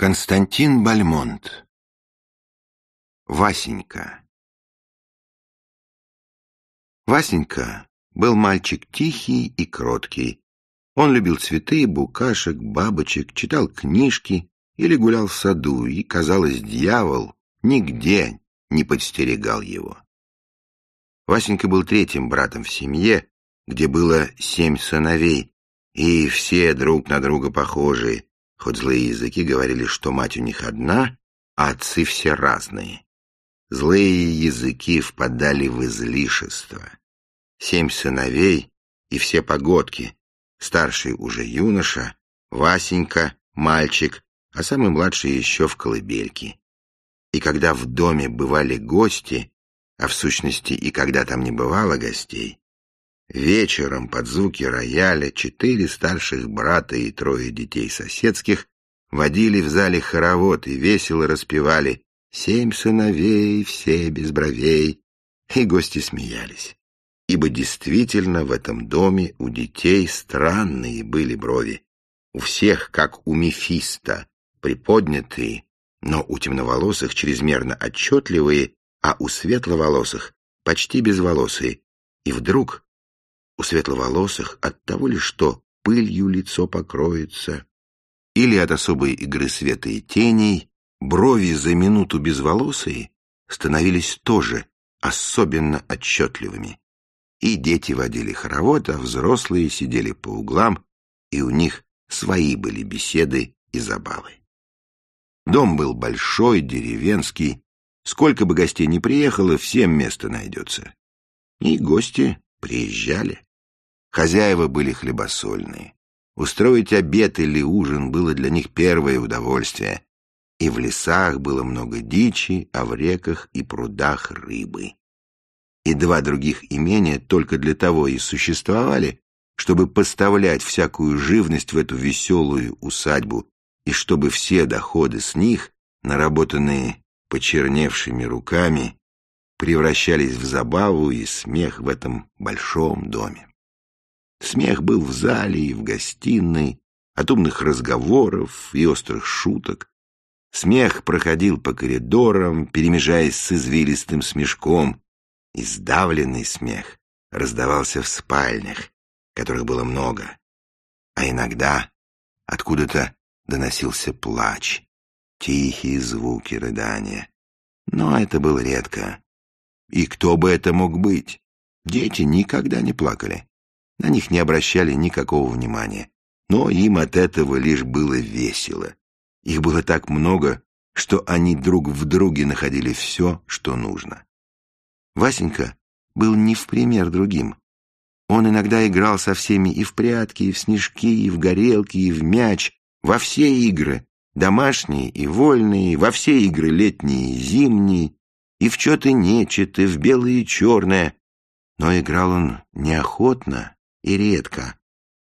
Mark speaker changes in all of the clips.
Speaker 1: Константин Бальмонт Васенька Васенька был мальчик тихий и кроткий. Он любил цветы, букашек, бабочек, читал книжки или гулял в саду, и, казалось, дьявол нигде не подстерегал его. Васенька был третьим братом в семье, где было семь сыновей, и все друг на друга похожие, хоть злые языки говорили, что мать у них одна, а отцы все разные. Злые языки впадали в излишество. Семь сыновей и все погодки. Старший уже юноша, Васенька, мальчик, а самый младший еще в колыбельке. И когда в доме бывали гости, а в сущности и когда там не бывало гостей, Вечером под звуки рояля четыре старших брата и трое детей соседских водили в зале хоровод и весело распевали «Семь сыновей, все без бровей», и гости смеялись. Ибо действительно в этом доме у детей странные были брови. У всех, как у Мефиста, приподнятые, но у темноволосых чрезмерно отчетливые, а у светловолосых почти безволосые. И вдруг у светловолосых от того ли что пылью лицо покроется, или от особой игры света и теней, брови за минуту безволосые становились тоже особенно отчетливыми. И дети водили хоровод, а взрослые сидели по углам, и у них свои были беседы и забавы. Дом был большой, деревенский. Сколько бы гостей ни приехало, всем место найдется. И гости приезжали. Хозяева были хлебосольные. Устроить обед или ужин было для них первое удовольствие. И в лесах было много дичи, а в реках и прудах рыбы. И два других имения только для того и существовали, чтобы поставлять всякую живность в эту веселую усадьбу, и чтобы все доходы с них, наработанные почерневшими руками, превращались в забаву и смех в этом большом доме. Смех был в зале и в гостиной, от умных разговоров и острых шуток. Смех проходил по коридорам, перемежаясь с извилистым смешком, и сдавленный смех раздавался в спальнях, которых было много. А иногда откуда-то доносился плач, тихие звуки рыдания. Но это было редко. И кто бы это мог быть? Дети никогда не плакали. На них не обращали никакого внимания. Но им от этого лишь было весело. Их было так много, что они друг в друге находили все, что нужно. Васенька был не в пример другим. Он иногда играл со всеми и в прятки, и в снежки, и в горелки, и в мяч, во все игры, домашние и вольные, во все игры летние и зимние, и в чё-то нечет, и в белое и черное. Но играл он неохотно и редко,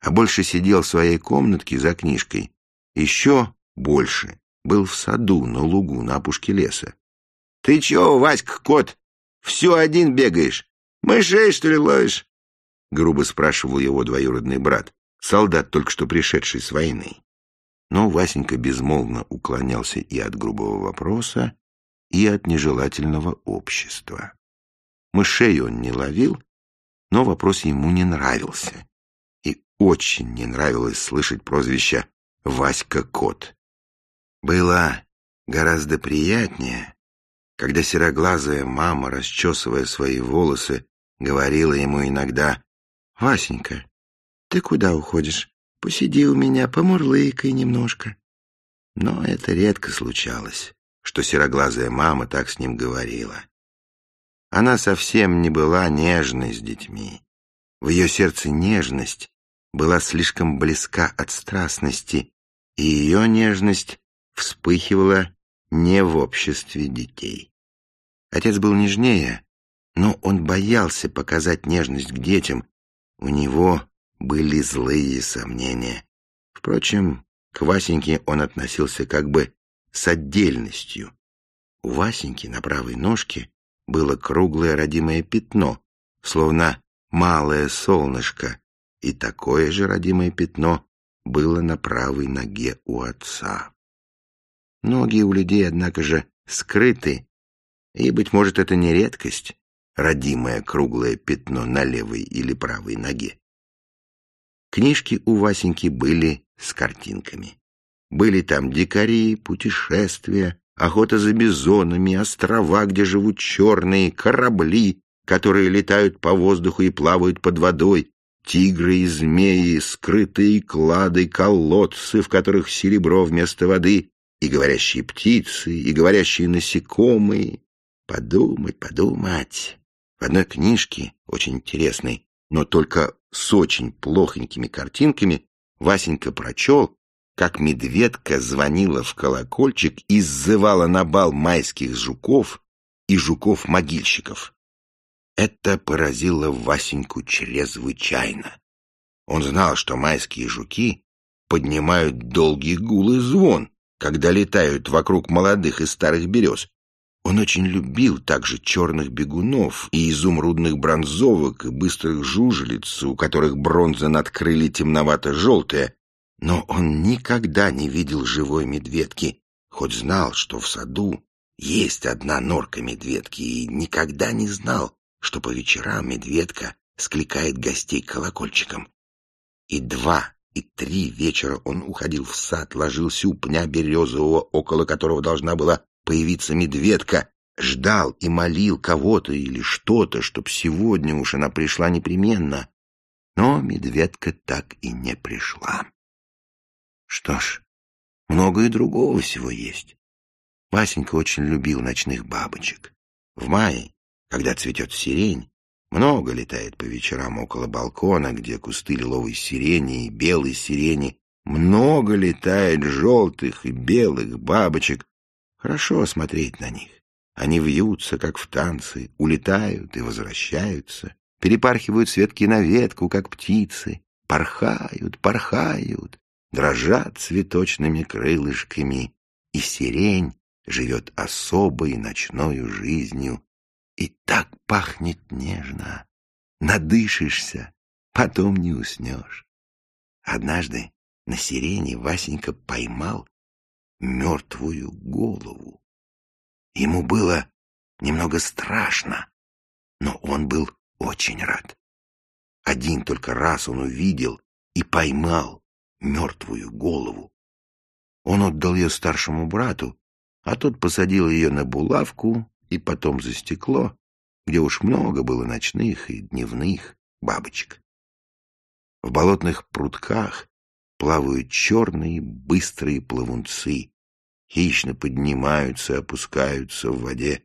Speaker 1: а больше сидел в своей комнатке за книжкой. Еще больше был в саду, на лугу, на опушке леса. — Ты чего, Васька, кот, все один бегаешь? Мышей, что ли, ловишь? — грубо спрашивал его двоюродный брат, солдат, только что пришедший с войны. Но Васенька безмолвно уклонялся и от грубого вопроса, и от нежелательного общества. Мышей он не ловил, но вопрос ему не нравился. И очень не нравилось слышать прозвище «Васька Кот». Было гораздо приятнее, когда сероглазая мама, расчесывая свои волосы, говорила ему иногда «Васенька, ты куда уходишь? Посиди у меня, помурлыкай немножко». Но это редко случалось, что сероглазая мама так с ним говорила. Она совсем не была нежной с детьми. В ее сердце нежность была слишком близка от страстности, и ее нежность вспыхивала не в обществе детей. Отец был нежнее, но он боялся показать нежность к детям. У него были злые сомнения. Впрочем, к Васеньке он относился как бы с отдельностью. У Васеньки на правой ножке было круглое родимое пятно, словно малое солнышко, и такое же родимое пятно было на правой ноге у отца. Ноги у людей, однако же, скрыты, и, быть может, это не редкость, родимое круглое пятно на левой или правой ноге. Книжки у Васеньки были с картинками. Были там дикари, путешествия, охота за бизонами, острова, где живут черные, корабли, которые летают по воздуху и плавают под водой, тигры и змеи, скрытые клады, колодцы, в которых серебро вместо воды, и говорящие птицы, и говорящие насекомые. Подумать, подумать. В одной книжке, очень интересной, но только с очень плохонькими картинками, Васенька прочел, как медведка звонила в колокольчик и сзывала на бал майских жуков и жуков-могильщиков. Это поразило Васеньку чрезвычайно. Он знал, что майские жуки поднимают долгий гул и звон, когда летают вокруг молодых и старых берез. Он очень любил также черных бегунов и изумрудных бронзовок и быстрых жужелиц, у которых бронза над крылья темновато-желтая, но он никогда не видел живой медведки, хоть знал, что в саду есть одна норка медведки, и никогда не знал, что по вечерам медведка скликает гостей колокольчиком. И два, и три вечера он уходил в сад, ложился у пня березового, около которого должна была появиться медведка, ждал и молил кого-то или что-то, чтоб сегодня уж она пришла непременно. Но медведка так и не пришла. Что ж, много и другого всего есть. Васенька очень любил ночных бабочек. В мае когда цветет сирень, много летает по вечерам около балкона, где кусты лиловой сирени и белой сирени. Много летает желтых и белых бабочек. Хорошо смотреть на них. Они вьются, как в танцы, улетают и возвращаются, перепархивают с ветки на ветку, как птицы, порхают, порхают, дрожат цветочными крылышками, и сирень живет особой ночной жизнью, и так пахнет нежно. Надышишься, потом не уснешь. Однажды на сирене Васенька поймал мертвую голову. Ему было немного страшно, но он был очень рад. Один только раз он увидел и поймал мертвую голову. Он отдал ее старшему брату, а тот посадил ее на булавку и потом за стекло, где уж много было ночных и дневных бабочек. В болотных прутках плавают черные быстрые плавунцы, хищно поднимаются и опускаются в воде.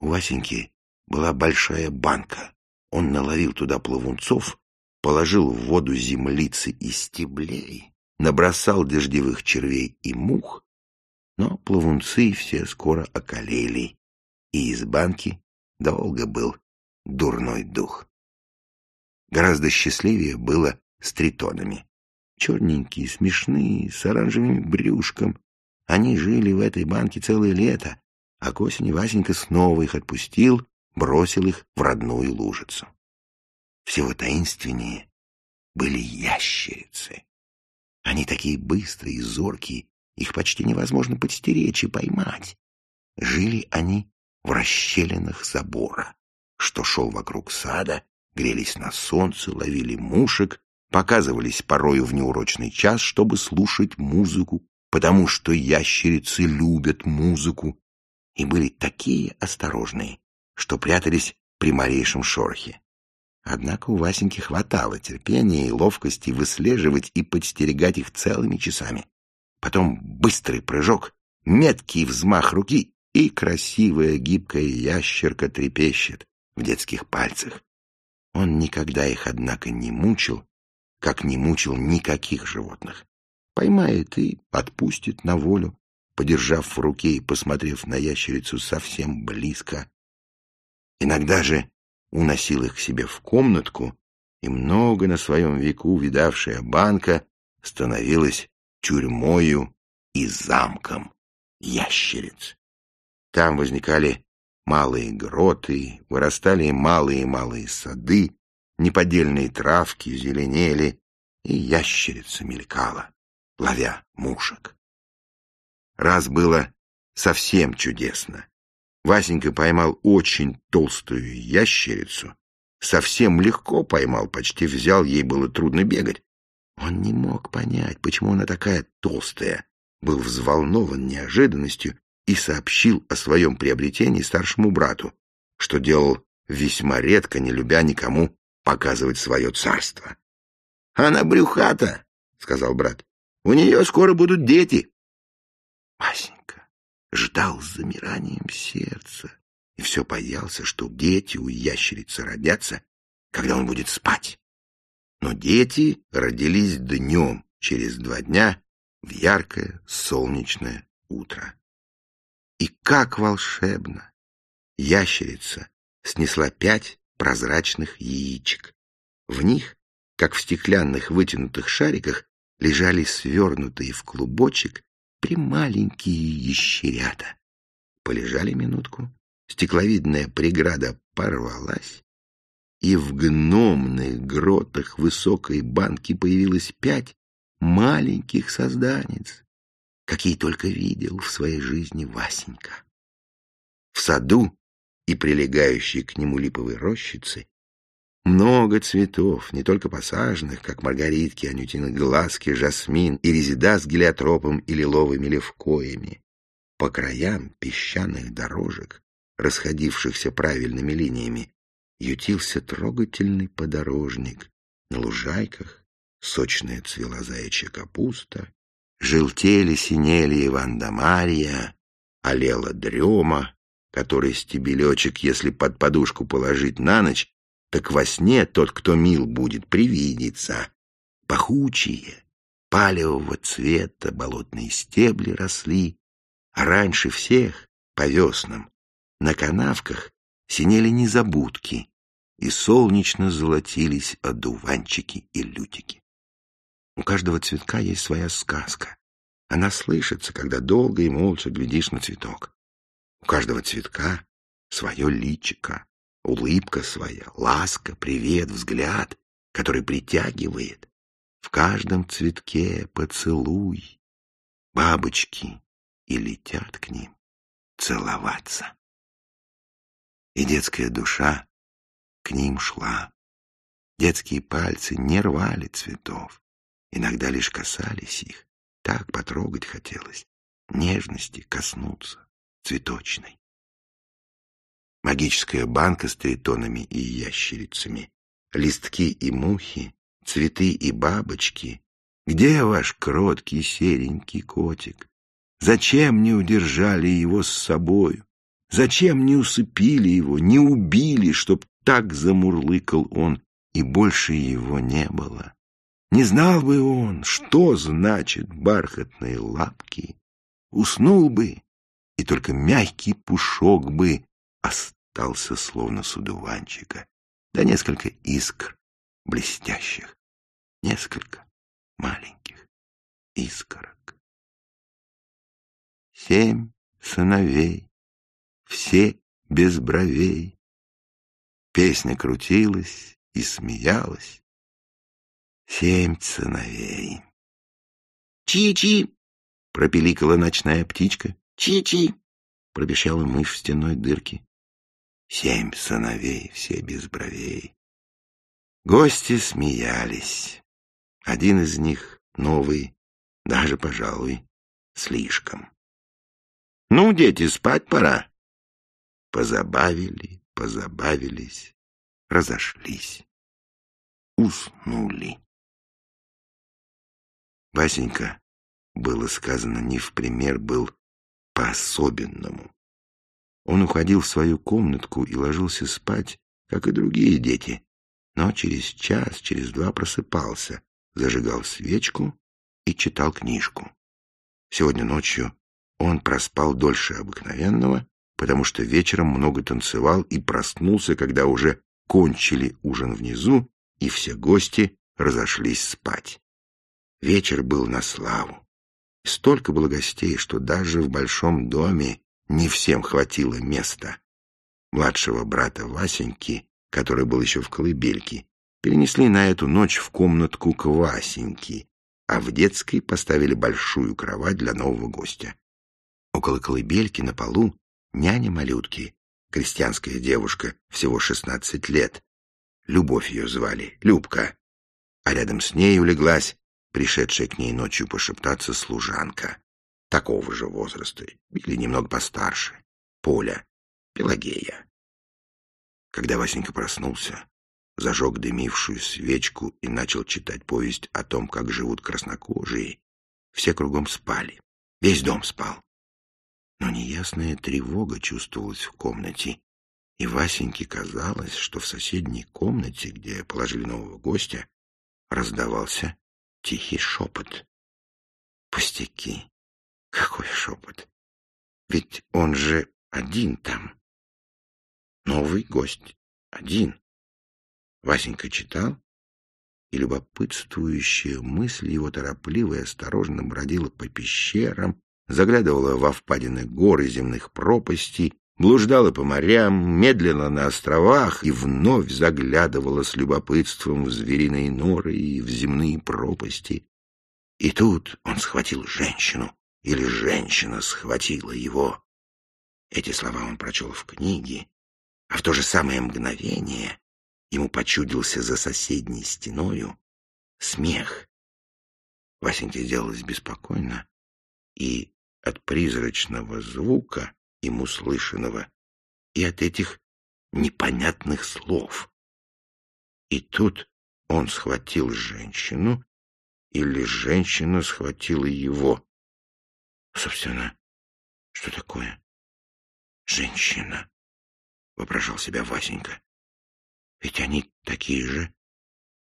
Speaker 1: У Васеньки была большая банка. Он наловил туда плавунцов, положил в воду землицы и стеблей, набросал дождевых червей и мух, но плавунцы все скоро околели, и из банки долго был дурной дух. Гораздо счастливее было с тритонами. Черненькие, смешные, с оранжевым брюшком. Они жили в этой банке целое лето, а к осени Васенька снова их отпустил, бросил их в родную лужицу. Всего таинственнее были ящерицы. Они такие быстрые и зоркие, их почти невозможно подстеречь и поймать. Жили они в расщелинах забора, что шел вокруг сада, грелись на солнце, ловили мушек, показывались порою в неурочный час, чтобы слушать музыку, потому что ящерицы любят музыку, и были такие осторожные, что прятались при малейшем шорохе. Однако у Васеньки хватало терпения и ловкости выслеживать и подстерегать их целыми часами. Потом быстрый прыжок, меткий взмах руки, и красивая гибкая ящерка трепещет в детских пальцах. Он никогда их, однако, не мучил, как не мучил никаких животных. Поймает и отпустит на волю, подержав в руке и посмотрев на ящерицу совсем близко. Иногда же уносил их к себе в комнатку, и много на своем веку видавшая банка становилась тюрьмою и замком ящериц. Там возникали малые гроты, вырастали малые-малые сады, неподдельные травки зеленели, и ящерица мелькала, ловя мушек. Раз было совсем чудесно. Васенька поймал очень толстую ящерицу. Совсем легко поймал, почти взял, ей было трудно бегать. Он не мог понять, почему она такая толстая. Был взволнован неожиданностью и сообщил о своем приобретении старшему брату, что делал весьма редко, не любя никому показывать свое царство. — Она брюхата, — сказал брат. — У нее скоро будут дети. Васенька ждал с замиранием сердца и все боялся, что дети у ящерицы родятся, когда он будет спать. Но дети родились днем, через два дня, в яркое солнечное утро. И как волшебно! Ящерица снесла пять прозрачных яичек. В них, как в стеклянных вытянутых шариках, лежали свернутые в клубочек прималенькие ящерята. Полежали минутку, стекловидная преграда порвалась, и в гномных гротах высокой банки появилось пять маленьких созданец, какие только видел в своей жизни Васенька. В саду и прилегающей к нему липовой рощице много цветов, не только посаженных, как маргаритки, анютины глазки, жасмин и резида с гелиотропом и лиловыми левкоями. По краям песчаных дорожек, расходившихся правильными линиями, ютился трогательный подорожник. На лужайках сочная цвела заячья капуста, желтели, синели Иван да Марья, олела дрема, который стебелечек, если под подушку положить на ночь, так во сне тот, кто мил будет, привидится. Пахучие, палевого цвета болотные стебли росли, а раньше всех, по веснам, на канавках синели незабудки, и солнечно золотились одуванчики и лютики. У каждого цветка есть своя сказка. Она слышится, когда долго и молча глядишь на цветок. У каждого цветка свое личико, улыбка своя, ласка, привет, взгляд, который притягивает. В каждом цветке поцелуй. Бабочки и летят к ним целоваться и детская душа к ним шла. Детские пальцы не рвали цветов, иногда лишь касались их. Так потрогать хотелось, нежности коснуться, цветочной. Магическая банка с тритонами и ящерицами, листки и мухи, цветы и бабочки. Где ваш кроткий серенький котик? Зачем не удержали его с собою? Зачем не усыпили его, не убили, чтоб так замурлыкал он, и больше его не было? Не знал бы он, что значит бархатные лапки. Уснул бы, и только мягкий пушок бы остался словно с удуванчика, да несколько искр блестящих, несколько маленьких искорок. Семь сыновей все без бровей. Песня крутилась и смеялась. Семь сыновей. «Чи-чи!» — пропеликала ночная птичка. «Чи-чи!» — пробещала мышь в стеной дырке. Семь сыновей, все без бровей. Гости смеялись. Один из них, новый, даже, пожалуй, слишком. «Ну, дети, спать пора!» позабавили, позабавились, разошлись, уснули. Васенька, было сказано не в пример, был по-особенному. Он уходил в свою комнатку и ложился спать, как и другие дети, но через час, через два просыпался, зажигал свечку и читал книжку. Сегодня ночью он проспал дольше обыкновенного потому что вечером много танцевал и проснулся, когда уже кончили ужин внизу, и все гости разошлись спать. Вечер был на славу. Столько было гостей, что даже в большом доме не всем хватило места. Младшего брата Васеньки, который был еще в колыбельке, перенесли на эту ночь в комнатку к Васеньке, а в детской поставили большую кровать для нового гостя. Около колыбельки на полу няня малютки, крестьянская девушка, всего шестнадцать лет. Любовь ее звали, Любка. А рядом с ней улеглась пришедшая к ней ночью пошептаться служанка, такого же возраста, или немного постарше, Поля, Пелагея. Когда Васенька проснулся, зажег дымившую свечку и начал читать повесть о том, как живут краснокожие, все кругом спали, весь дом спал. Но неясная тревога чувствовалась в комнате, и Васеньке казалось, что в соседней комнате, где положили нового гостя, раздавался тихий шепот. Пустяки. Какой шепот? Ведь он же один там. Новый гость. Один. Васенька читал, и любопытствующая мысль его торопливо и осторожно бродила по пещерам, заглядывала во впадины гор и земных пропастей, блуждала по морям, медленно на островах и вновь заглядывала с любопытством в звериные норы и в земные пропасти. И тут он схватил женщину, или женщина схватила его. Эти слова он прочел в книге, а в то же самое мгновение ему почудился за соседней стеною смех. Васеньке сделалось беспокойно, и от призрачного звука, ему слышанного, и от этих непонятных слов. И тут он схватил женщину, или женщина схватила его. Собственно, что такое? Женщина, воображал себя Васенька. Ведь они такие же,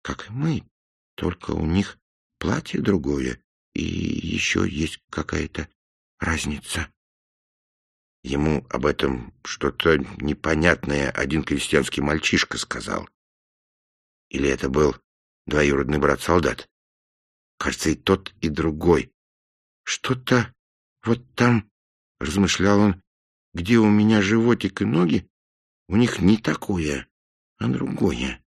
Speaker 1: как и мы, только у них платье другое, и еще есть какая-то разница. Ему об этом что-то непонятное один крестьянский мальчишка сказал. Или это был двоюродный брат-солдат? Кажется, и тот, и другой. Что-то вот там, — размышлял он, — где у меня животик и ноги, у них не такое, а другое.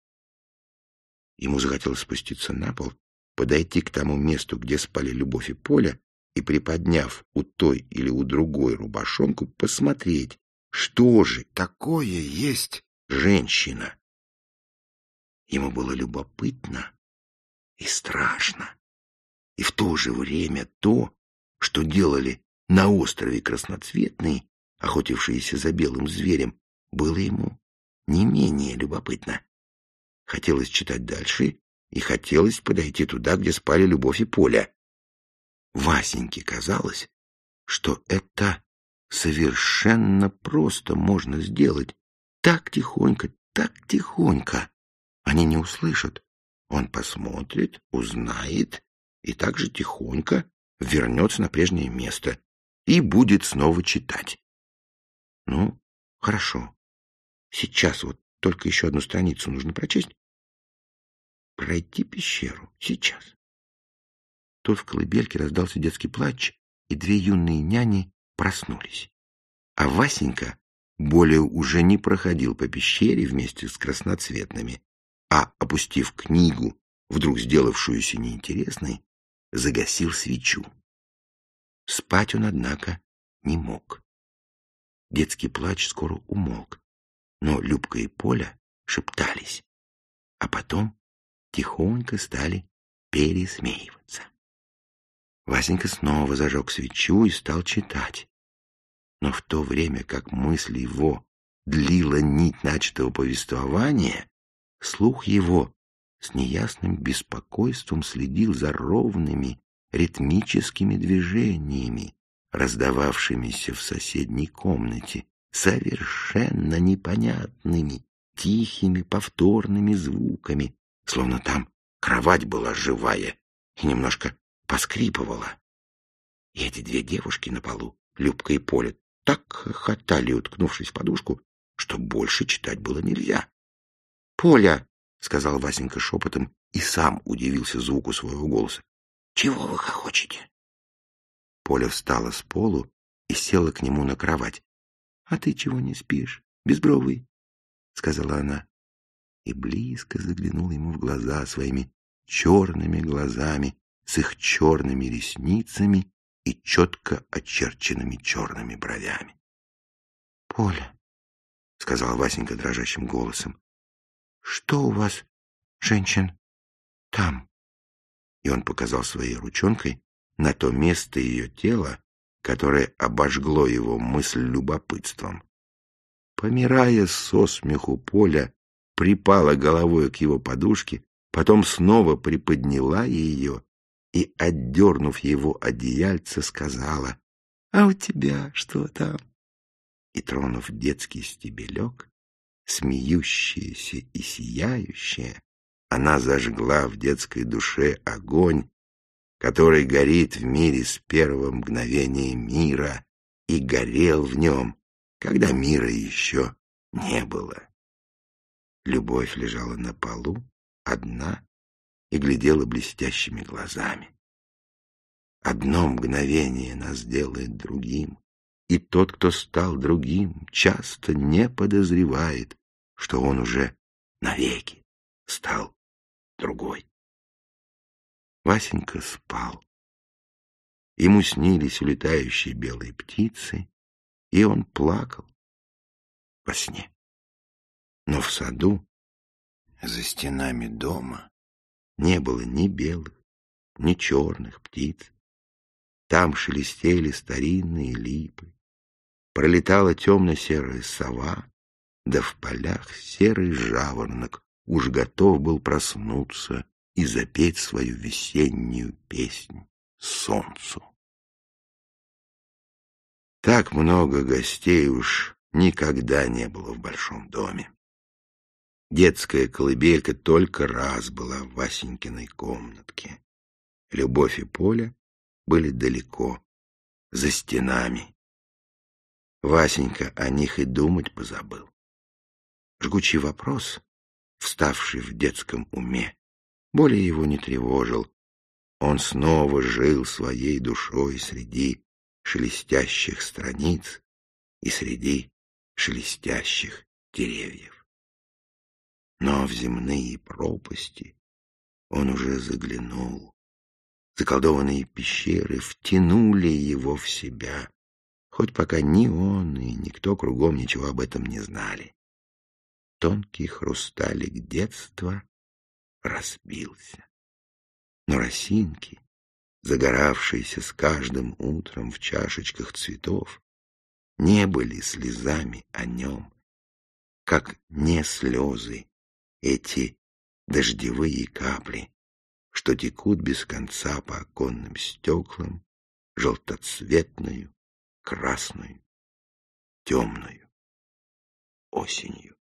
Speaker 1: Ему захотелось спуститься на пол, подойти к тому месту, где спали Любовь и Поля, и, приподняв у той или у другой рубашонку, посмотреть, что же такое есть женщина. Ему было любопытно и страшно. И в то же время то, что делали на острове красноцветные, охотившиеся за белым зверем, было ему не менее любопытно. Хотелось читать дальше, и хотелось подойти туда, где спали Любовь и Поля. Васеньке казалось, что это совершенно просто можно сделать. Так тихонько, так тихонько. Они не услышат. Он посмотрит, узнает и так же тихонько вернется на прежнее место и будет снова читать. Ну, хорошо. Сейчас вот только еще одну страницу нужно прочесть. Пройти пещеру. Сейчас. Тут в колыбельке раздался детский плач, и две юные няни проснулись. А Васенька более уже не проходил по пещере вместе с красноцветными, а, опустив книгу, вдруг сделавшуюся неинтересной, загасил свечу. Спать он, однако, не мог. Детский плач скоро умолк, но Любка и Поля шептались, а потом тихонько стали пересмеиваться. Васенька снова зажег свечу и стал читать. Но в то время, как мысль его длила нить начатого повествования, слух его с неясным беспокойством следил за ровными ритмическими движениями, раздававшимися в соседней комнате, совершенно непонятными, тихими повторными звуками, словно там кровать была живая и немножко поскрипывала. И эти две девушки на полу, Любка и Поля, так хохотали, уткнувшись в подушку, что больше читать было нельзя. — Поля, — сказал Васенька шепотом и сам удивился звуку своего голоса. — Чего вы хохочете? Поля встала с полу и села к нему на кровать. — А ты чего не спишь, безбровый? — сказала она. И близко заглянула ему в глаза своими черными глазами, с их черными ресницами и четко очерченными черными бровями. — Поля, — сказал Васенька дрожащим голосом, — что у вас, женщин, там? И он показал своей ручонкой на то место ее тела, которое обожгло его мысль любопытством. Помирая со смеху, Поля припала головой к его подушке, потом снова приподняла ее и, отдернув его одеяльце, сказала, «А у тебя что там?» И, тронув детский стебелек, смеющаяся и сияющая, она зажгла в детской душе огонь, который горит в мире с первого мгновения мира и горел в нем, когда мира еще не было. Любовь лежала на полу, одна, и глядела блестящими глазами. Одно мгновение нас делает другим, и тот, кто стал другим, часто не подозревает, что он уже навеки стал другой. Васенька спал. Ему снились улетающие белые птицы, и он плакал во сне. Но в саду, за стенами дома, не было ни белых, ни черных птиц. Там шелестели старинные липы, пролетала темно-серая сова, да в полях серый жаворонок уж готов был проснуться и запеть свою весеннюю песнь солнцу. Так много гостей уж никогда не было в большом доме. Детская колыбелька только раз была в Васенькиной комнатке. Любовь и Поля были далеко, за стенами. Васенька о них и думать позабыл. Жгучий вопрос, вставший в детском уме, более его не тревожил. Он снова жил своей душой среди шелестящих страниц и среди шелестящих деревьев. Но в земные пропасти он уже заглянул. Заколдованные пещеры втянули его в себя, хоть пока ни он и никто кругом ничего об этом не знали. Тонкий хрусталик детства разбился. Но росинки, загоравшиеся с каждым утром в чашечках цветов, не были слезами о нем, как не слезы эти дождевые капли, что текут без конца по оконным стеклам, желтоцветную, красную, темную осенью.